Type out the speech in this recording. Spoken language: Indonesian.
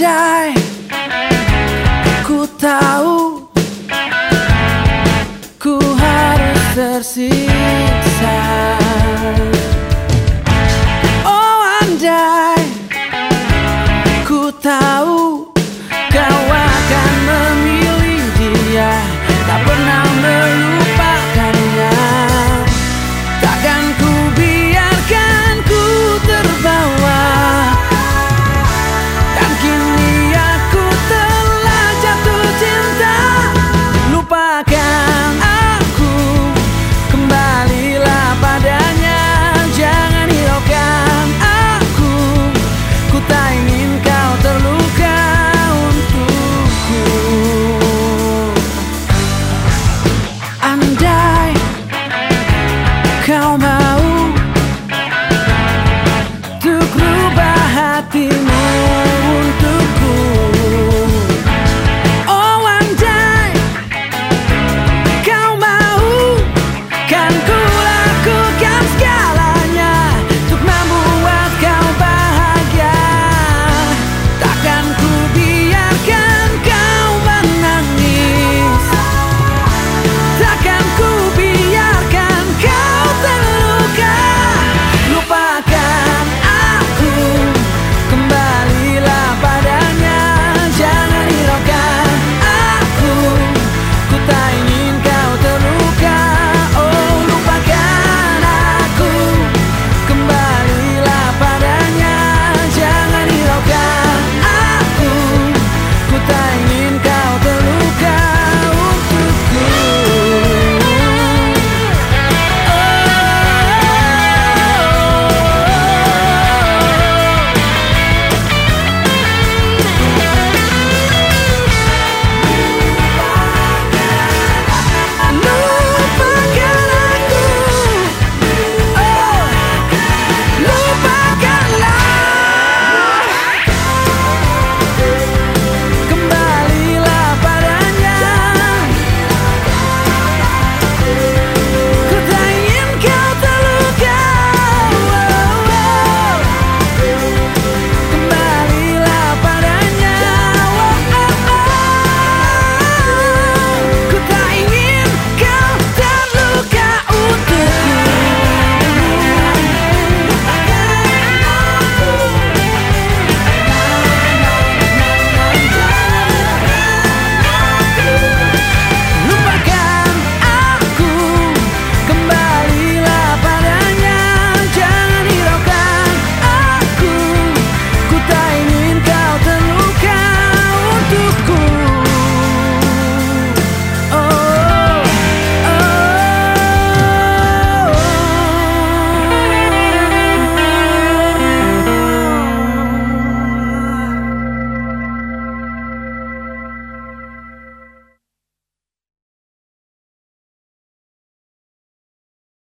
badai. Ku tahu Ku harus tersiksa.